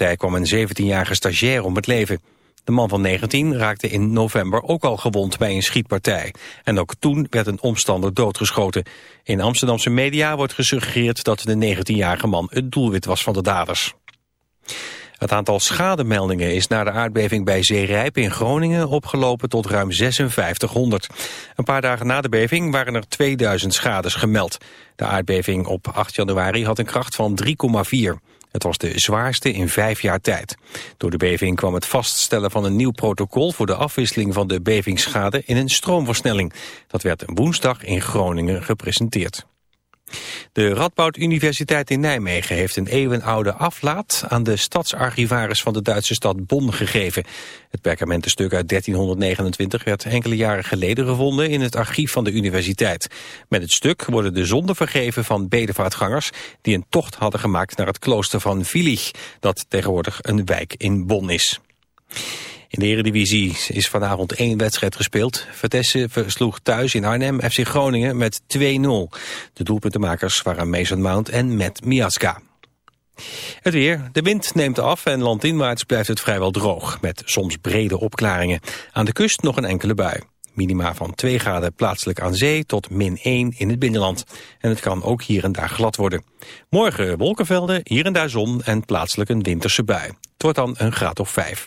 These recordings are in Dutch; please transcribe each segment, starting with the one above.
schietpartij kwam een 17-jarige stagiair om het leven. De man van 19 raakte in november ook al gewond bij een schietpartij. En ook toen werd een omstander doodgeschoten. In Amsterdamse media wordt gesuggereerd dat de 19-jarige man het doelwit was van de daders. Het aantal schademeldingen is na de aardbeving bij Zeerijp in Groningen opgelopen tot ruim 5600. Een paar dagen na de beving waren er 2000 schades gemeld. De aardbeving op 8 januari had een kracht van 3,4. Het was de zwaarste in vijf jaar tijd. Door de beving kwam het vaststellen van een nieuw protocol voor de afwisseling van de bevingsschade in een stroomversnelling. Dat werd woensdag in Groningen gepresenteerd. De Radboud Universiteit in Nijmegen heeft een eeuwenoude aflaat aan de stadsarchivaris van de Duitse stad Bonn gegeven. Het perkamentenstuk uit 1329 werd enkele jaren geleden gevonden in het archief van de universiteit. Met het stuk worden de zonden vergeven van bedevaartgangers die een tocht hadden gemaakt naar het klooster van Vilich, dat tegenwoordig een wijk in Bonn is. In de Eredivisie is vanavond één wedstrijd gespeeld. Vitesse versloeg thuis in Arnhem FC Groningen met 2-0. De doelpuntenmakers waren Mason Mount en Matt Miaska. Het weer. De wind neemt af en landinwaarts blijft het vrijwel droog... met soms brede opklaringen. Aan de kust nog een enkele bui. Minima van 2 graden plaatselijk aan zee tot min 1 in het binnenland. En het kan ook hier en daar glad worden. Morgen wolkenvelden, hier en daar zon en plaatselijk een winterse bui. Het wordt dan een graad of 5.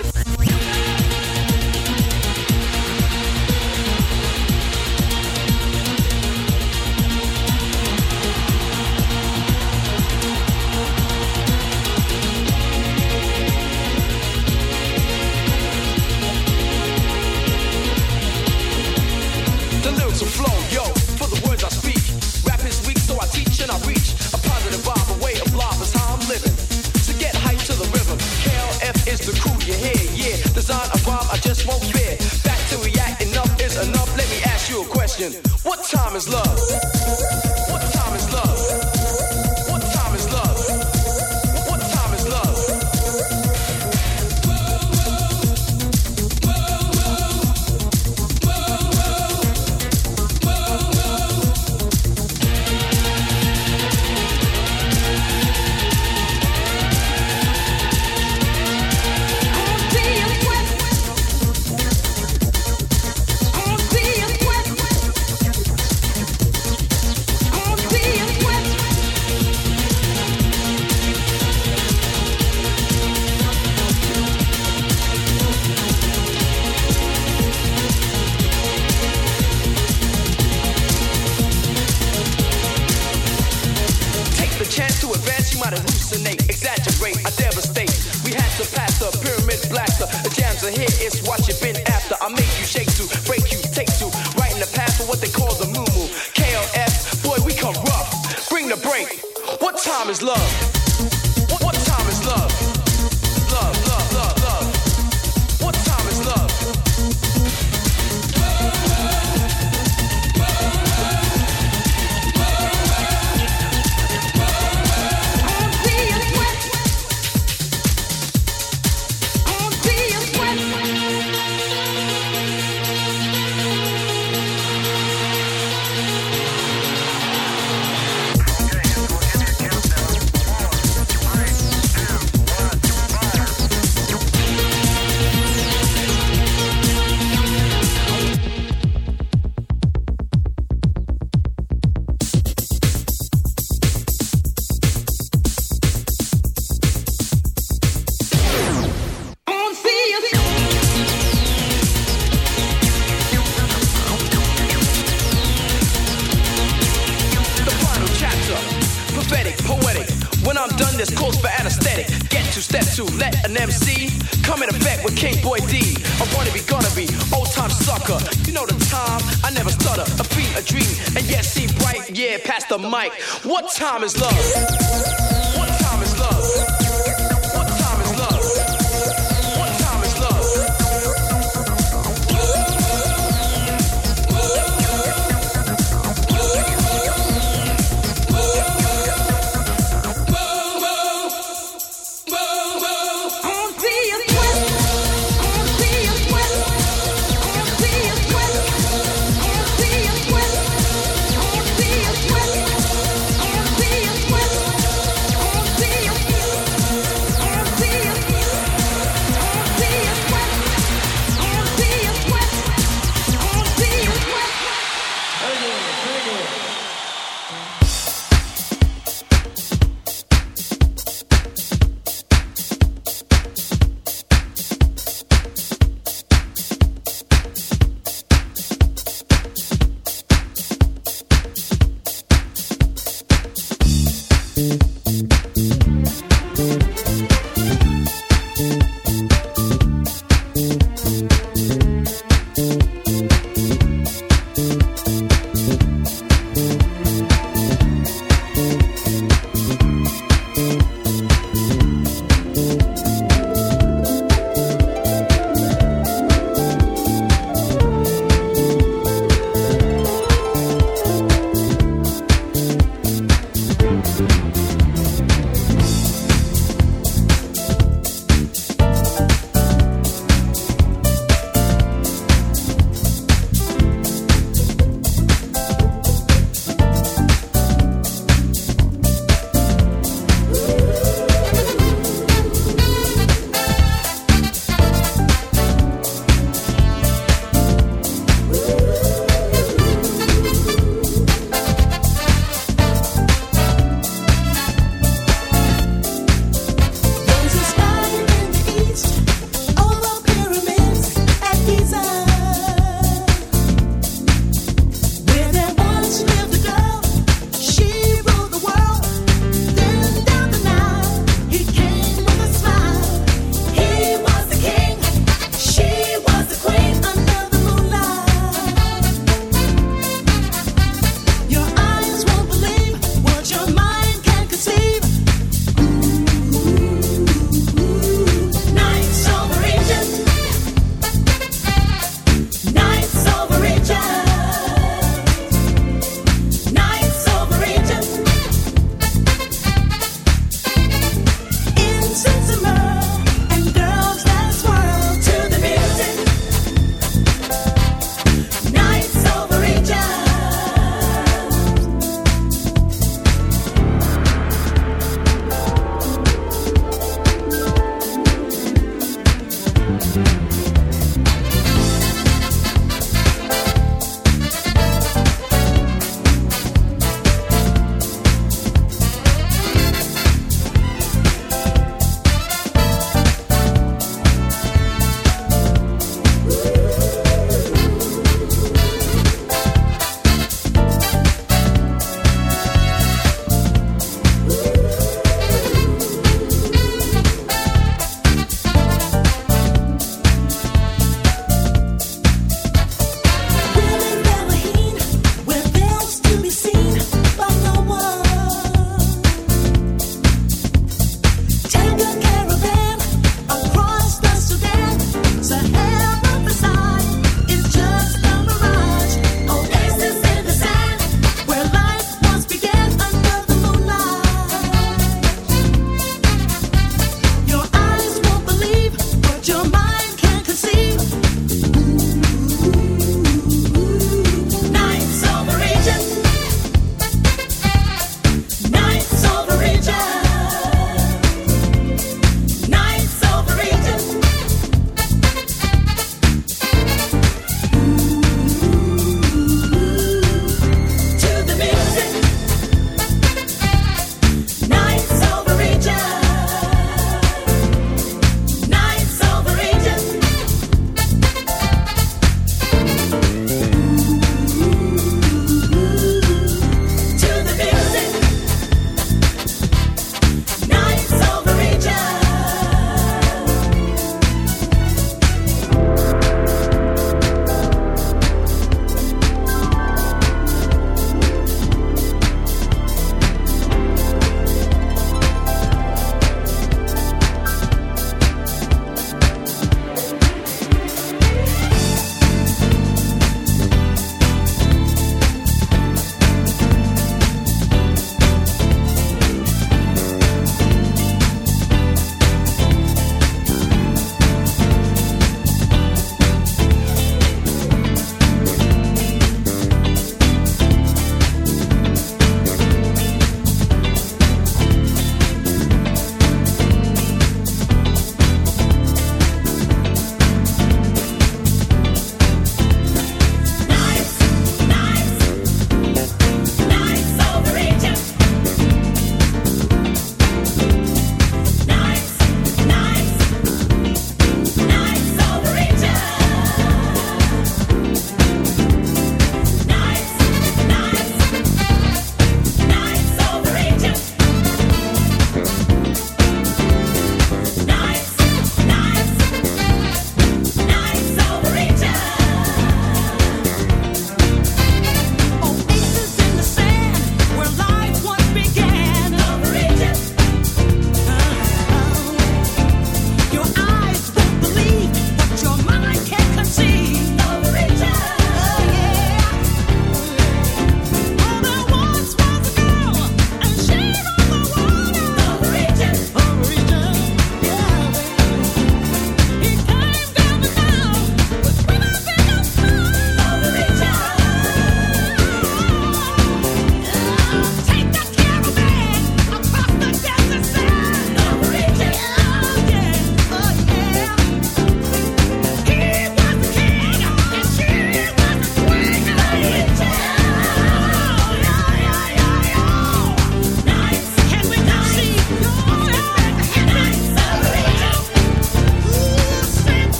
Time is love.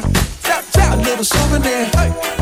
a little souvenir.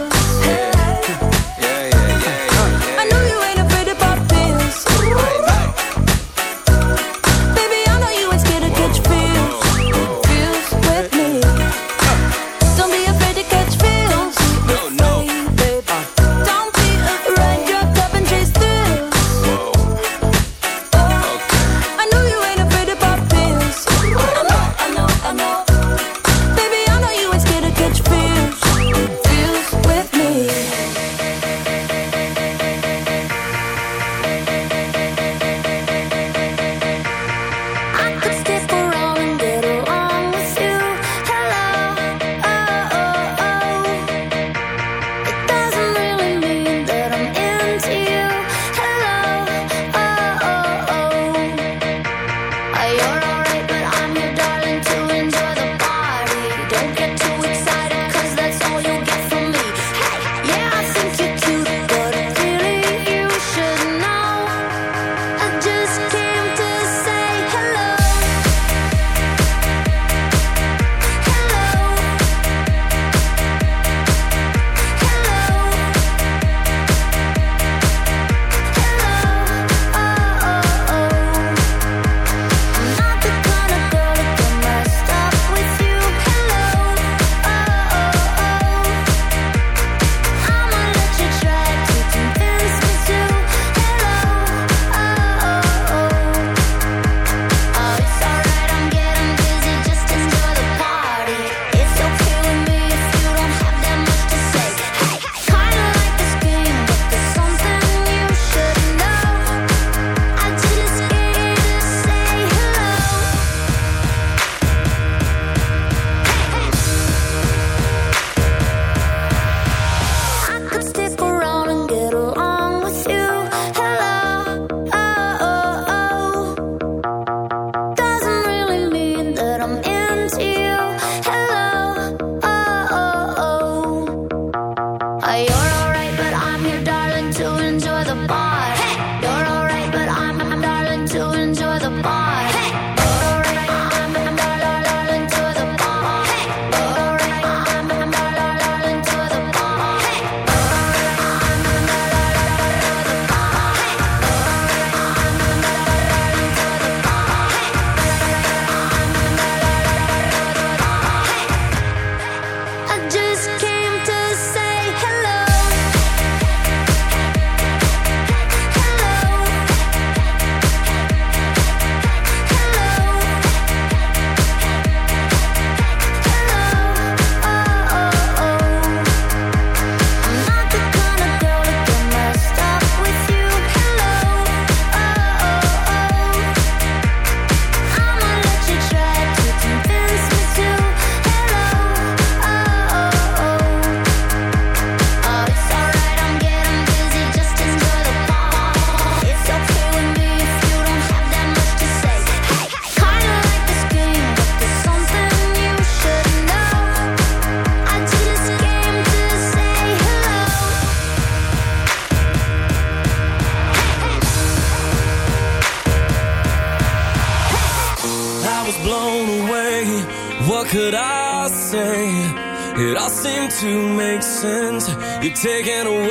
taken away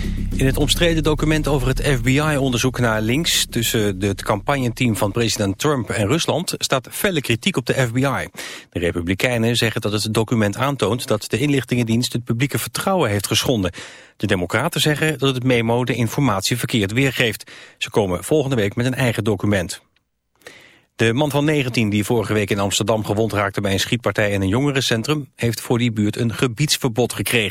In het omstreden document over het FBI-onderzoek naar links... tussen het campagneteam van president Trump en Rusland... staat felle kritiek op de FBI. De Republikeinen zeggen dat het document aantoont... dat de inlichtingendienst het publieke vertrouwen heeft geschonden. De Democraten zeggen dat het memo de informatie verkeerd weergeeft. Ze komen volgende week met een eigen document. De man van 19 die vorige week in Amsterdam gewond raakte bij een schietpartij in een jongerencentrum... heeft voor die buurt een gebiedsverbod gekregen.